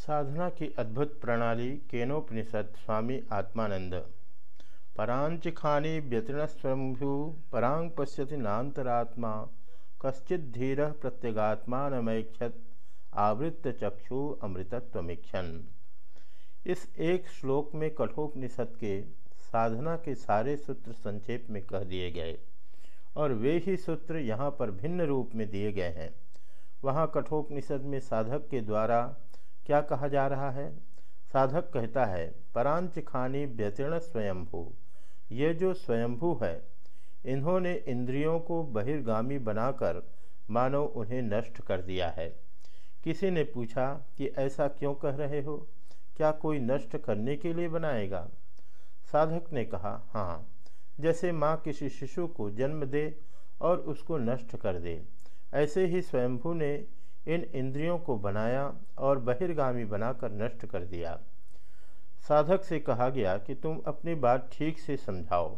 साधना की अद्भुत प्रणाली, केनोपनिषद, स्वामी आत्मानंद। परांच खानी व्यतीर्णस्वभु परांग पश्यति नातरात्मा कश्चित धीर प्रत्यगात्मानमैक्षत, आवृत्त चक्षु अमृतत्वमीक्षण इस एक श्लोक में कठोपनिषद के साधना के सारे सूत्र संक्षेप में कह दिए गए, और वे ही सूत्र यहाँ पर भिन्न रूप में दिए गए हैं। वहाँ कठोपनिषद में साधक के द्वारा क्या कहा जा रहा है? साधक कहता है परांच खानी व्यतीर्ण स्वयंभू। ये जो स्वयंभू है, इन्होंने इंद्रियों को बहिर्गामी बनाकर मानो उन्हें नष्ट कर दिया है। किसी ने पूछा कि ऐसा क्यों कह रहे हो? क्या कोई नष्ट करने के लिए बनाएगा? साधक ने कहा हाँ जैसे माँ किसी शिशु को जन्म दे और उसको नष्ट कर दे, ऐसे ही स्वयंभू ने इन इंद्रियों को बनाया और बहिर्गामी बनाकर नष्ट कर दिया। साधक से कहा गया कि तुम अपनी बात ठीक से समझाओ।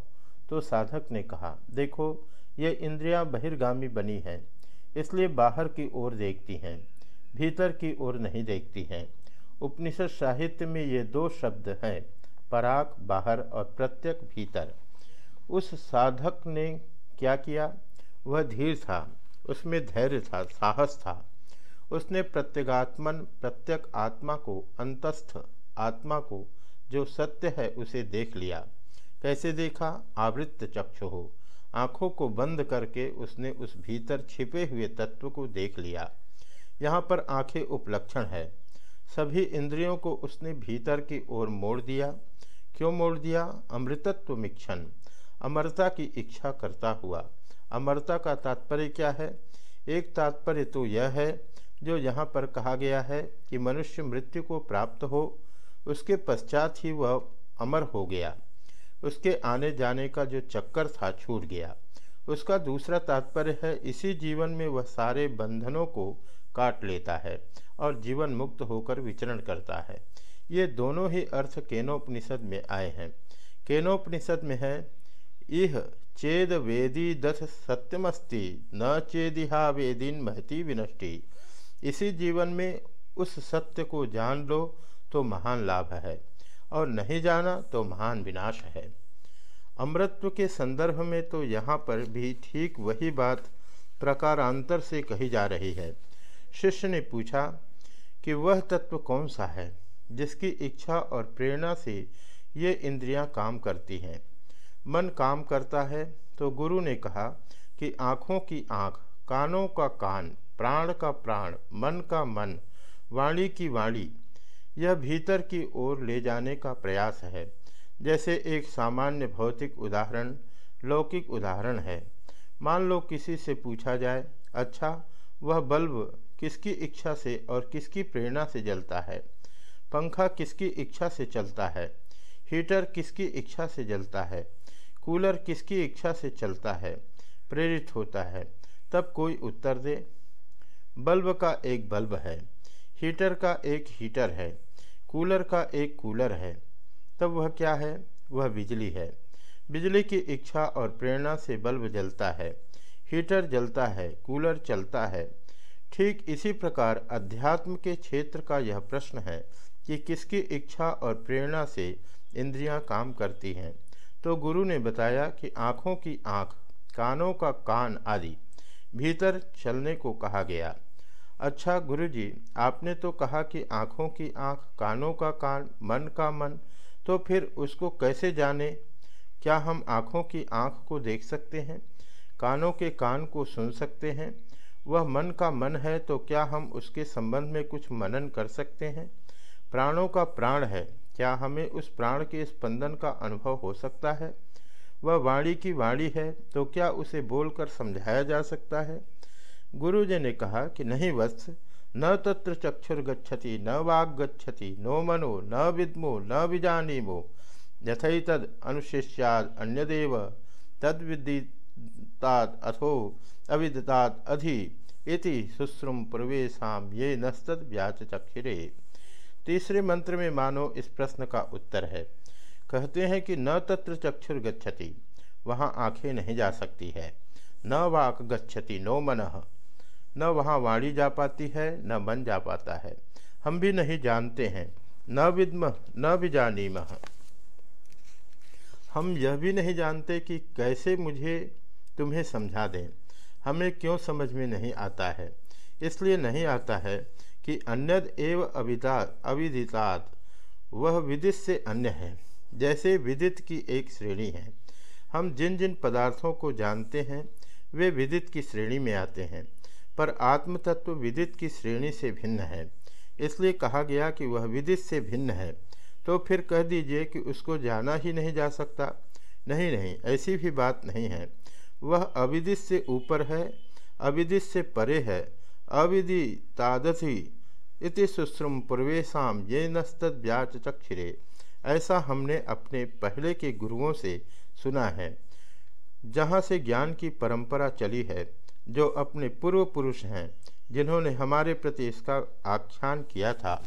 तो साधक ने कहा, देखो, ये इंद्रियाँ बहिर्गामी बनी हैं, इसलिए बाहर की ओर देखती हैं, भीतर की ओर नहीं देखती हैं। उपनिषद साहित्य में ये दो शब्द हैं, पराक बाहर और प्रत्यक भीतर। उस साधक ने क्या किया? वह धीर था, उसमें धैर्य था, साहस था। उसने प्रत्यगात्मन, प्रत्यक आत्मा को, अंतस्थ आत्मा को, जो सत्य है उसे देख लिया। कैसे देखा? आवृत्त चक्षु हो। आँखों को बंद करके उसने उस भीतर छिपे हुए तत्व को देख लिया। यहाँ पर आँखें उपलक्षण है। सभी इंद्रियों को उसने भीतर की ओर मोड़ दिया। क्यों मोड़ दिया? अमृतत्व मिक्षण। अमरता की इच्छा करता हुआ। अमरता का तात्पर्य क्या है? एक तात्पर्य तो यह है जो यहाँ पर कहा गया है कि मनुष्य मृत्यु को प्राप्त हो, उसके पश्चात ही वह अमर हो गया। उसके आने जाने का जो चक्कर था छूट गया। उसका दूसरा तात्पर्य है, इसी जीवन में वह सारे बंधनों को काट लेता है और जीवन मुक्त होकर विचरण करता है। ये दोनों ही अर्थ केनोपनिषद में आए हैं। केनोपनिषद में है, इह चेद वेदी दथ सत्यमस्ति, न चेदिहा वेदीन महती विनष्टि। इसी जीवन में उस सत्य को जान लो तो महान लाभ है, और नहीं जाना तो महान विनाश है। अमृत्व के संदर्भ में तो यहाँ पर भी ठीक वही बात प्रकारांतर से कही जा रही है। शिष्य ने पूछा कि वह तत्व कौन सा है, जिसकी इच्छा और प्रेरणा से ये इंद्रियाँ काम करती हैं। मन काम करता है तो गुरु ने कहा कि आँखों की आँख कानों का कान प्राण का प्राण, मन का मन, वाणी की वाणी, यह भीतर की ओर ले जाने का प्रयास है। जैसे एक सामान्य भौतिक उदाहरण, लौकिक उदाहरण है। मान लो किसी से पूछा जाए अच्छा वह बल्ब किसकी इच्छा से और किसकी प्रेरणा से जलता है? पंखा किसकी इच्छा से चलता है? हीटर किसकी इच्छा से जलता है? कूलर किसकी इच्छा से चलता है? प्रेरित होता है? तब कोई उत्तर दे। बल्ब का एक बल्ब है। हीटर का एक हीटर है। कूलर का एक कूलर है। तब वह क्या है? वह बिजली है। बिजली की इच्छा और प्रेरणा से बल्ब जलता है। हीटर जलता है, कूलर चलता है। ठीक इसी प्रकार अध्यात्म के क्षेत्र का यह प्रश्न है कि किसकी इच्छा और प्रेरणा से इंद्रियाँ काम करती हैं। तो गुरु ने बताया कि आँखों की आँख, कानों का कान आदि भीतर चलने को कहा गया। अच्छा गुरु जी आपने तो कहा कि आँखों की आँख, कानों का कान, मन का मन तो फिर उसको कैसे जाने? क्या हम आँखों की आँख को देख सकते हैं? कानों के कान को सुन सकते हैं? वह मन का मन है तो क्या हम उसके संबंध में कुछ मनन कर सकते हैं? प्राणों का प्राण है, क्या हमें उस प्राण के स्पंदन का अनुभव हो सकता है? वह वाणी की वाणी है तो क्या उसे बोलकर समझाया जा सकता है? गुरु जी ने कहा कि नहीं वत्स, न तत्र चक्षुर गच्छति न वाग गच्छति नो मनो, न विद्मो, न विजानीमो यथई तद अनुशिष्याद अन्यदेव तद विदिताद अथो अविदतात अधि, इति शुश्रुम प्रवेशा ये नस्तद व्याचक्षिरे तीसरे मंत्र में मानो इस प्रश्न का उत्तर है। कहते हैं कि न तत्र चक्षुर गच्छति, वहाँ आँखें नहीं जा सकती है। न वाक गच्छति नो मन। न वहाँ वाणी जा पाती है, न मन जा पाता है। हम भी नहीं जानते हैं। न विद्म, न विजानीम। हम यह भी नहीं जानते कि कैसे मुझे तुम्हें समझा दें। हमें क्यों समझ में नहीं आता है। इसलिए नहीं आता है कि अन्यद एव अविदा, अविदितात। वह विदित से अन्य है। जैसे विदित की एक श्रेणी है। हम जिन जिन पदार्थों को जानते हैं, वे विदित की श्रेणी में आते हैं, पर आत्म तत्व विदित की श्रेणी से भिन्न है। इसलिए कहा गया कि वह विदित से भिन्न है तो फिर कह दीजिए कि उसको जाना ही नहीं जा सकता। नहीं नहीं, ऐसी भी बात नहीं है। वह अविदित से ऊपर है, अविदित से परे है अविधि तादथि इति सुश्रुम पूर्वेशा ये नस्तद व्याच चक्षिरे ऐसा हमने अपने पहले के गुरुओं से सुना है, जहाँ से ज्ञान की परंपरा चली है, जो अपने पूर्व पुरुष हैं, जिन्होंने हमारे प्रति इसका आख्यान किया था।